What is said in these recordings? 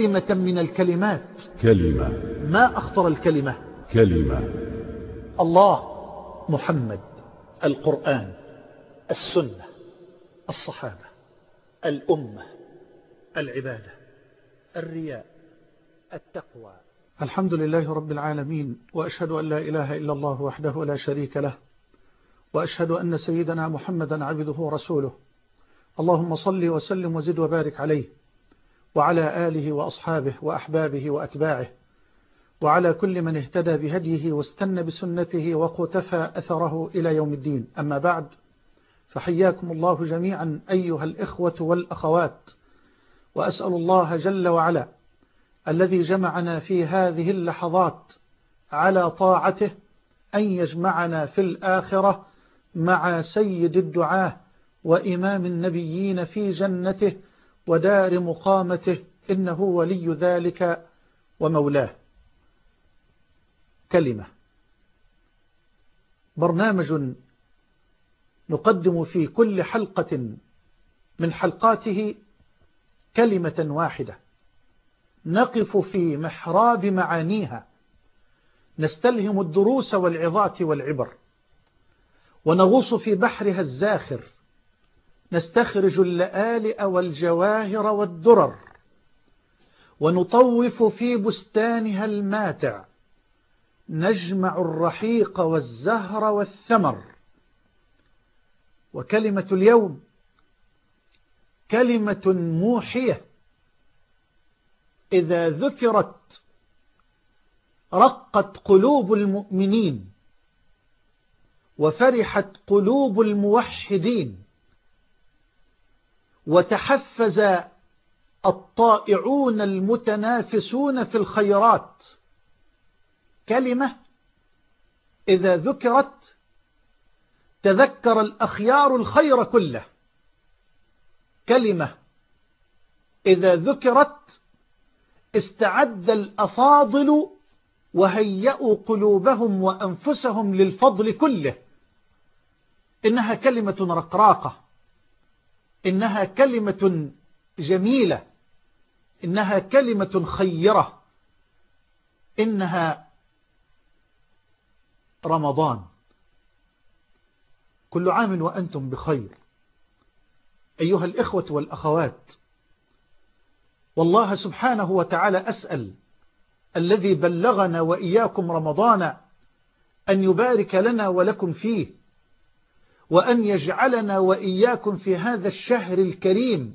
كلمة من الكلمات. كلمة. ما أخطر الكلمة؟ كلمة. الله محمد القرآن السنة الصحابة الأمة العبادة الرياء التقوى. الحمد لله رب العالمين وأشهد أن لا إله إلا الله وحده لا شريك له وأشهد أن سيدنا محمدا عبده ورسوله. اللهم صل وسلم وزد وبارك عليه. وعلى آله وأصحابه وأحبابه وأتباعه. وعلى كل من اهتدى بهديه واستنى بسنته وقتفى أثره إلى يوم الدين. أما بعد فحياكم الله جميعا أيها الإخوة والأخوات وأسأل الله جل وعلا الذي جمعنا في هذه اللحظات على طاعته أن يجمعنا في الآخرة مع سيد الدعاة وإمام النبيين في جنته ودار مقامته إنه ولي ذلك ومولاه. كلمة. برنامج نقدم في كل حلقة من حلقاته كلمة واحدة. نقف في محراب معانيها. نستلهم الدروس والعظات والعبر. ونغوص في بحرها الزاخر. نستخرج اللآلئ والجواهر والدرر ونطوف في بستانها الماتع نجمع الرحيق والزهر والثمر. وكلمة اليوم كلمة موحية. إذا ذكرت رقت قلوب المؤمنين وفرحت قلوب الموحدين. وتحفز الطائعون المتنافسون في الخيرات. كلمة إذا ذكرت تذكر الأخيار الخير كله. كلمة إذا ذكرت استعد الأفاضل وهيأوا قلوبهم وأنفسهم للفضل كله. إنها كلمة رقراقة. إنها كلمة جميلة. إنها كلمة خيرة. إنها رمضان. كل عام وأنتم بخير. أيها الإخوة والأخوات والله سبحانه وتعالى أسأل الذي بلغنا وإياكم رمضان أن يبارك لنا ولكم فيه. وأن يجعلنا وإياكم في هذا الشهر الكريم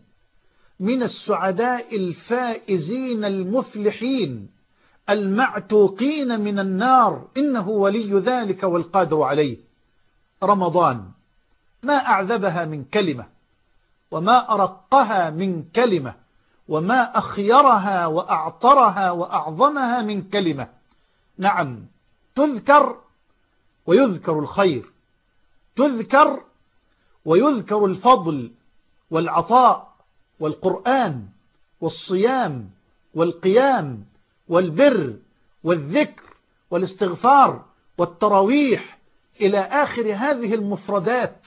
من السعداء الفائزين المفلحين المعتوقين من النار. إنه ولي ذلك والقادر عليه. رمضان ما أعذبها من كلمة وما أرقها من كلمة وما أخيرها وأعطرها وأعظمها من كلمة. نعم تذكر ويذكر الخير. تذكر ويذكر الفضل والعطاء والقرآن والصيام والقيام والبر والذكر والاستغفار والتراويح إلى آخر هذه المفردات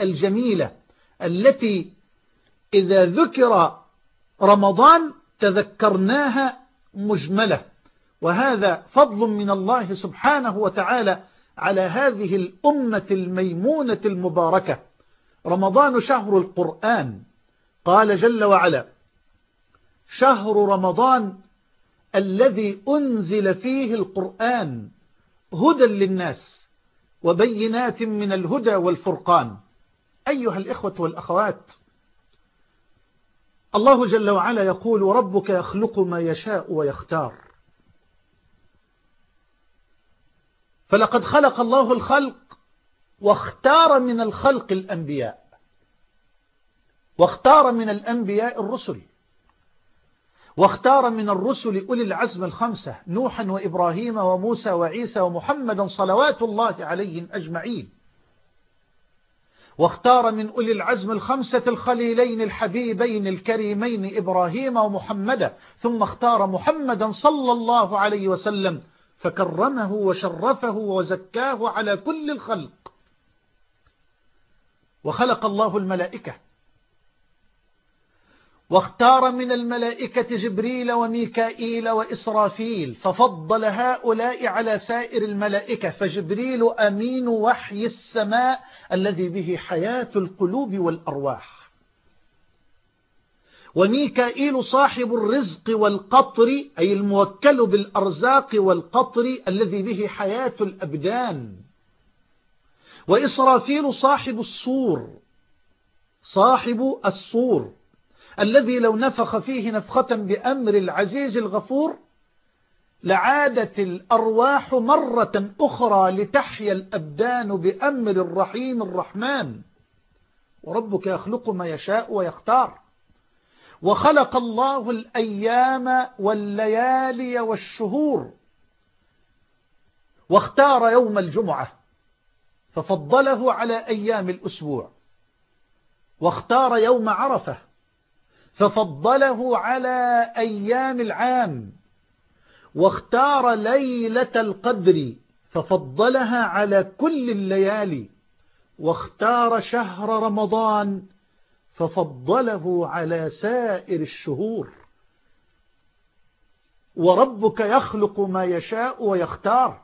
الجميلة التي إذا ذكر رمضان تذكرناها مجملة. وهذا فضل من الله سبحانه وتعالى على هذه الأمة الميمونة المباركة. رمضان شهر القرآن. قال جل وعلا شهر رمضان الذي أنزل فيه القرآن هدى للناس وبينات من الهدى والفرقان. أيها الإخوة والأخوات الله جل وعلا يقول وربك يخلق ما يشاء ويختار. فلقد خلق الله الخلق واختار من الخلق الأنبياء. واختار من الأنبياء الرسل. واختار من الرسل أولي العزم الخمسة نوحا وإبراهيم وموسى وعيسى ومحمدا صلوات الله عليهم أجمعين. واختار من أولي العزم الخمسة الخليلين الحبيبين الكريمين إبراهيم ومحمدا ثم اختار محمدا صلى الله عليه وسلم فكرمه وشرفه وزكاه على كل الخلق. وخلق الله الملائكة. واختار من الملائكة جبريل وميكائيل وإسرافيل ففضل هؤلاء على سائر الملائكة فجبريل أمين وحي السماء الذي به حياة القلوب والأرواح. وميكائيل صاحب الرزق والقطر أي الموكل بالأرزاق والقطر الذي به حياة الأبدان. وإسرافيل صاحب الصور صاحب الصور الذي لو نفخ فيه نفخة بأمر العزيز الغفور لعادت الأرواح مرة أخرى لتحيا الأبدان بأمر الرحيم الرحمن. وربك يخلق ما يشاء ويختار. وخلق الله الأيام والليالي والشهور واختار يوم الجمعة ففضله على أيام الأسبوع واختار يوم عرفة ففضله على أيام العام واختار ليلة القدر ففضلها على كل الليالي واختار شهر رمضان ففضله على سائر الشهور. وربك يخلق ما يشاء ويختار.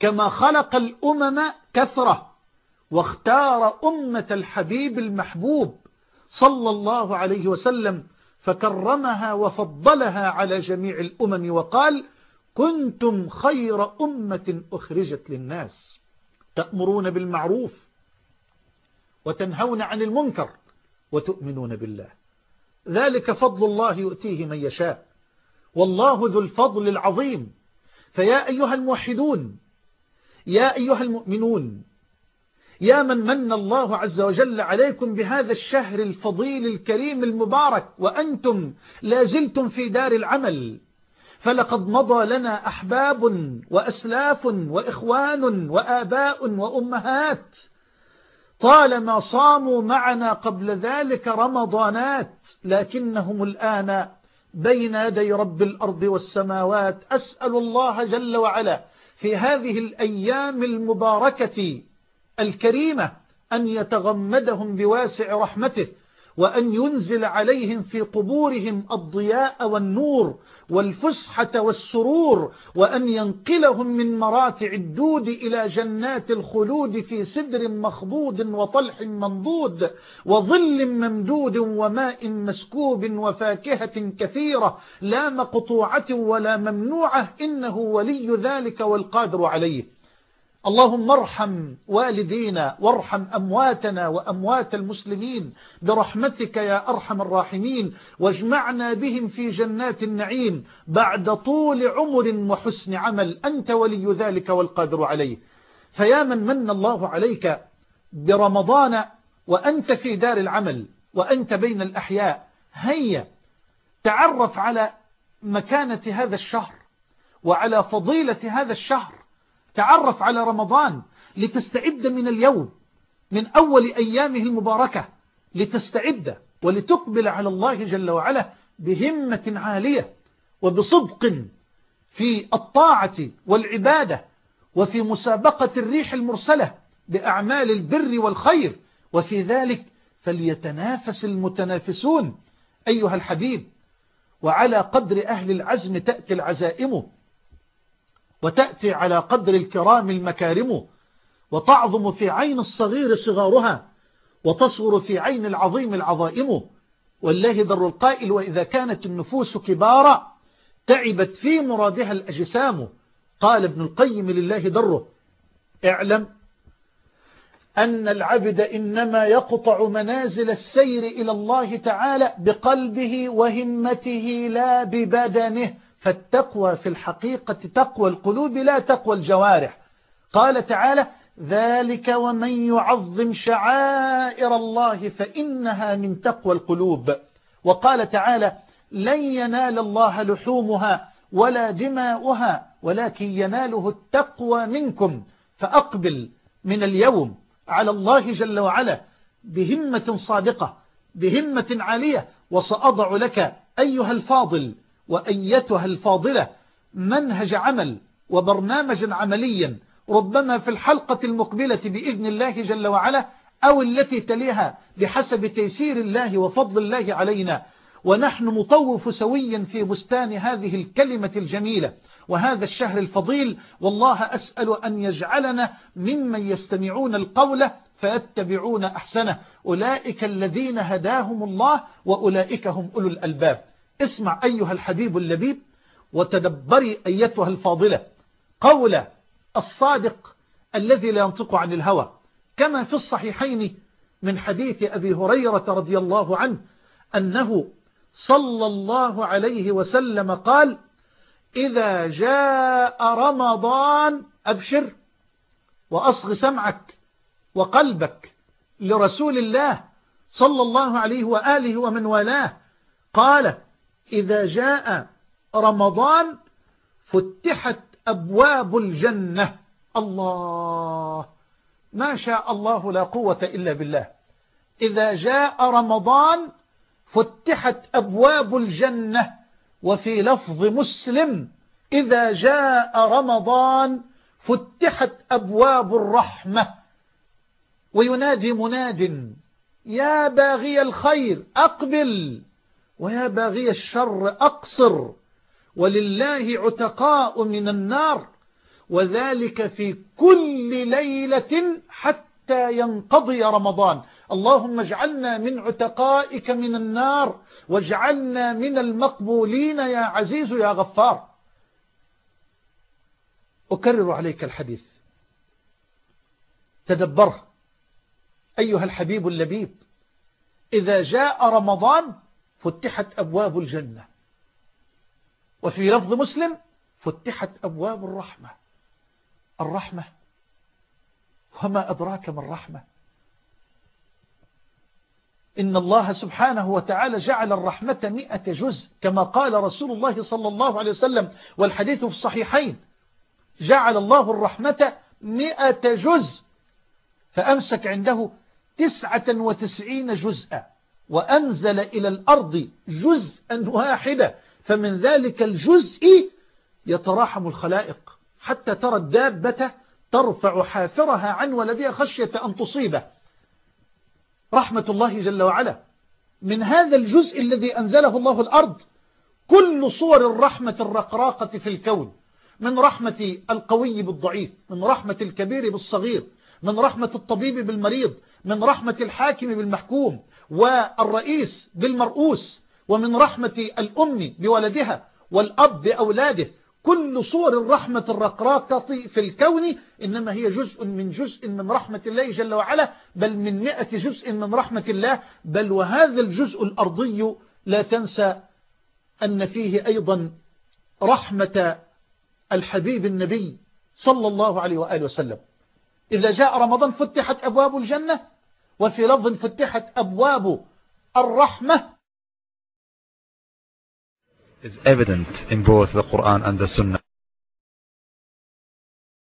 كما خلق الأمم كثرة واختار أمة الحبيب المحبوب صلى الله عليه وسلم فكرمها وفضلها على جميع الأمم وقال كنتم خير أمة أخرجت للناس. تأمرون بالمعروف وتنهون عن المنكر. وتؤمنون بالله. ذلك فضل الله يؤتيه من يشاء. والله ذو الفضل العظيم. فيا أيها الموحدون يا أيها المؤمنون يا من من الله عز وجل عليكم بهذا الشهر الفضيل الكريم المبارك وأنتم لازلتم في دار العمل. فلقد مضى لنا أحباب وأسلاف وإخوان وآباء وأمهات طالما صاموا معنا قبل ذلك رمضانات لكنهم الآن بين يدي رب الأرض والسماوات. أسأل الله جل وعلا في هذه الأيام المباركة الكريمة أن يتغمدهم بواسع رحمته وأن ينزل عليهم في قبورهم الضياء والنور والفسحة والسرور وأن ينقلهم من مراتع الدود إلى جنات الخلود في سدر مخضود وطلح منضود وظل ممدود وماء مسكوب وفاكهة كثيرة لا مقطوعة ولا ممنوعة إنه ولي ذلك والقادر عليه. اللهم ارحم والدينا وارحم أمواتنا وأموات المسلمين برحمتك يا أرحم الراحمين واجمعنا بهم في جنات النعيم بعد طول عمر وحسن عمل. أنت ولي ذلك والقادر عليه. فيا من من الله عليك برمضان وأنت في دار العمل وأنت بين الأحياء. هيا تعرف على مكانة هذا الشهر وعلى فضيلة هذا الشهر تعرف على رمضان لتستعد من اليوم من أول أيامه المباركة لتستعد ولتقبل على الله جل وعلا بهمة عالية وبصدق في الطاعة والعبادة وفي مسابقة الريح المرسلة بأعمال البر والخير وفي ذلك فليتنافس المتنافسون أيها الحبيب وعلى قدر أهل العزم تأتي العزائم وتأتي على قدر الكرام المكارم وتعظم في عين الصغير صغارها وتصغر في عين العظيم العظائم. والله در القائل وإذا كانت النفوس كبارا تعبت في مرادها الأجسام. قال ابن القيم لله دره اعلم أن العبد إنما يقطع منازل السير إلى الله تعالى بقلبه وهمته لا ببدنه. فالتقوى في الحقيقة تقوى القلوب لا تقوى الجوارح. قال تعالى ذلك ومن يعظم شعائر الله فإنها من تقوى القلوب. وقال تعالى لن ينال الله لحومها ولا دماؤها ولكن يناله التقوى منكم فأقبل من اليوم على الله جل وعلا بهمة صادقة بهمة عالية وسأضع لك أيها الفاضل وأيتها الفاضلة منهج عمل وبرنامجا عمليا ربما في الحلقة المقبلة بإذن الله جل وعلا أو التي تليها بحسب تيسير الله وفضل الله علينا. ونحن نطوف سويا في بستان هذه الكلمة الجميلة وهذا الشهر الفضيل. والله أسأل أن يجعلنا ممن يستمعون القول فيتبعون أحسنه. أولئك الذين هداهم الله وأولئك هم أولو الألباب. اسمع أيها الحبيب اللبيب وتدبري أيتها الفاضلة قول الصادق الذي لا ينطق عن الهوى كما في الصحيحين من حديث أبي هريرة رضي الله عنه أنه صلى الله عليه وسلم قال إذا جاء رمضان أبشر وأصغ سمعك وقلبك لرسول الله صلى الله عليه وآله ومن والاه قال إذا جاء رمضان فتحت أبواب الجنة. الله. ما شاء الله لا قوة إلا بالله. إذا جاء رمضان فتحت أبواب الجنة. وفي لفظ مسلم إذا جاء رمضان فتحت أبواب الرحمة. وينادي مناد يا باغي الخير أقبل. ويا باغي الشر أقصر ولله عتقاء من النار وذلك في كل ليلة حتى ينقضي رمضان. اللهم اجعلنا من عتقائك من النار واجعلنا من المقبولين يا عزيز يا غفار. أكرر عليك الحديث. تدبره. أيها الحبيب اللبيب إذا جاء رمضان فتحت أبواب الجنة. وفي لفظ مسلم فتحت أبواب الرحمة. الرحمة. وما أدراك ما الرحمة؟ إن الله سبحانه وتعالى جعل الرحمة مئة جزء كما قال رسول الله صلى الله عليه وسلم والحديث في الصحيحين. جعل الله الرحمة مئة جزء فأمسك عنده تسعة وتسعين جزءا. وأنزل إلى الأرض جزءا واحدة فمن ذلك الجزء يتراحم الخلائق حتى ترى الدابة ترفع حافرها عن ولدها خشية أن تصيبه. رحمة الله جل وعلا. من هذا الجزء الذي أنزله الله الأرض كل صور الرحمة الرقراقة في الكون من رحمة القوي بالضعيف من رحمة الكبير بالصغير من رحمة الطبيب بالمريض من رحمة الحاكم بالمحكوم والرئيس بالمرؤوس ومن رحمة الأم بولدها والأب بأولاده. كل صور الرحمة الرقراقة في الكون إنما هي جزء من جزء من رحمة الله جل وعلا بل من مئة جزء من رحمة الله. بل وهذا الجزء الأرضي لا تنسى أن فيه أيضا رحمة الحبيب النبي صلى الله عليه وآله وسلم. إذا جاء رمضان فتحت أبواب الجنة وفي لفظ فتحت أبواب الرحمة is evident in both the Quran and the Sunnah